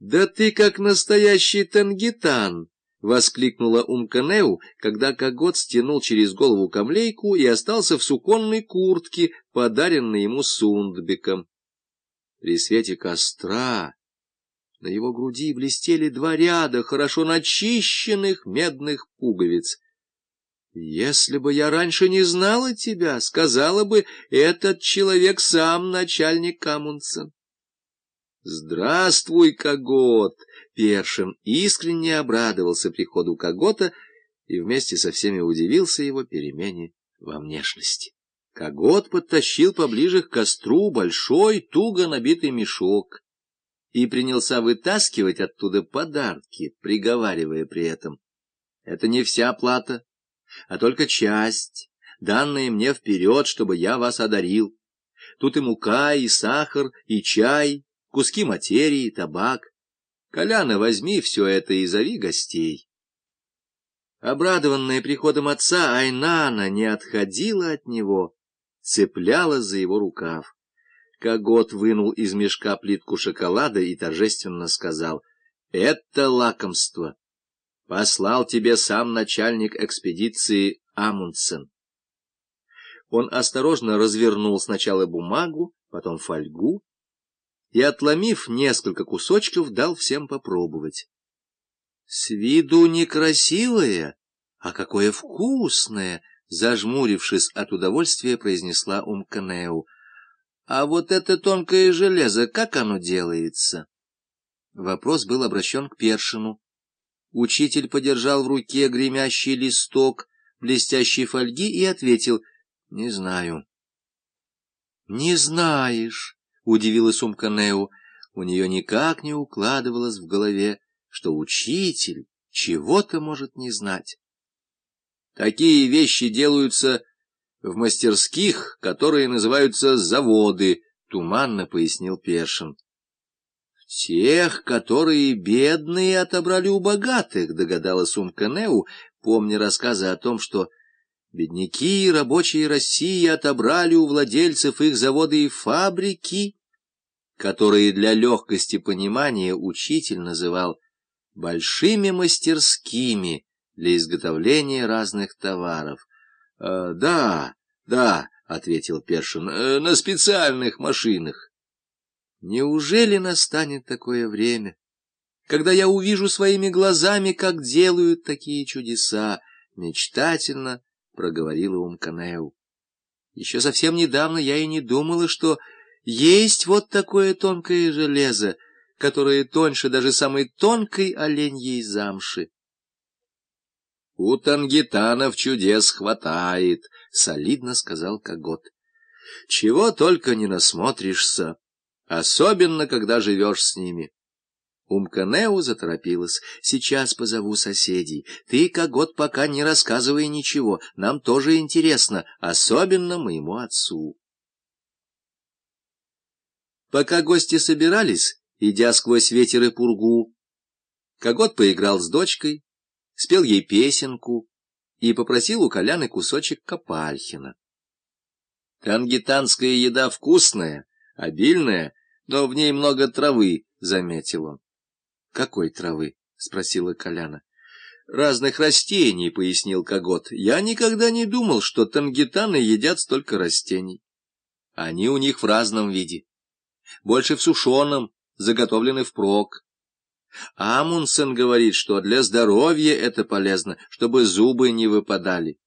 «Да ты как настоящий тангитан!» — воскликнула Умканеу, когда Когот стянул через голову камлейку и остался в суконной куртке, подаренной ему Сундбеком. При свете костра на его груди блестели два ряда хорошо начищенных медных пуговиц. «Если бы я раньше не знала тебя, сказала бы, этот человек сам начальник Амундсен». «Здравствуй, Когот!» Першин искренне обрадовался приходу Когота и вместе со всеми удивился его перемене во внешности. Когот подтащил поближе к костру большой, туго набитый мешок и принялся вытаскивать оттуда подарки, приговаривая при этом. «Это не вся плата, а только часть, данная мне вперед, чтобы я вас одарил. Тут и мука, и сахар, и чай, куски материи, табак. Коляна, возьми все это и зови гостей. Обрадованная приходом отца, Айнана не отходила от него, цеплялась за его рукав. Когот вынул из мешка плитку шоколада и торжественно сказал, «Это лакомство. Послал тебе сам начальник экспедиции Амундсен». Он осторожно развернул сначала бумагу, потом фольгу, и, отломив несколько кусочков, дал всем попробовать. С виду некрасивое, а какое вкусное, зажмурившись от удовольствия, произнесла Умканеу. А вот это тонкое железо, как оно делается? Вопрос был обращен к Першину. Учитель подержал в руке гремящий листок блестящей фольги и ответил, — Не знаю. — Не знаешь. — удивилась Умканеу. У нее никак не укладывалось в голове, что учитель чего-то может не знать. Такие вещи делаются в мастерских, которые называются заводы, — туманно пояснил Першин. — Тех, которые бедные отобрали у богатых, — догадалась Умканеу, помня рассказы о том, что бедняки и рабочие России отобрали у владельцев их заводы и фабрики, которые для легкости понимания учитель называл большими мастерскими для изготовления разных товаров. «Э, «Да, да», — ответил Першин, э, — «на специальных машинах». «Неужели настанет такое время, когда я увижу своими глазами, как делают такие чудеса?» — мечтательно проговорила Умканеу. «Еще совсем недавно я и не думала, что...» Есть вот такое тонкое железо, которое тоньше даже самой тонкой оленьей замши. — У тангитанов чудес хватает, — солидно сказал Когот. — Чего только не насмотришься, особенно когда живешь с ними. Умканеу заторопилась. — Сейчас позову соседей. Ты, Когот, пока не рассказывай ничего. Нам тоже интересно, особенно моему отцу. Пока гости собирались, идя сквозь ветер и пургу, Когот поиграл с дочкой, спел ей песенку и попросил у Коляны кусочек Копальхина. «Тангитанская еда вкусная, обильная, но в ней много травы», — заметил он. «Какой травы?» — спросила Коляна. «Разных растений», — пояснил Когот. «Я никогда не думал, что тангитаны едят столько растений. Они у них в разном виде» больше в сушеном, заготовлены впрок. Амундсен говорит, что для здоровья это полезно, чтобы зубы не выпадали.